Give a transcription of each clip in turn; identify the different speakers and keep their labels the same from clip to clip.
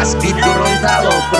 Speaker 1: has Víctor Ronzalo.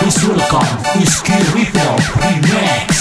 Speaker 1: Insulcom, Iski Ripple, Remix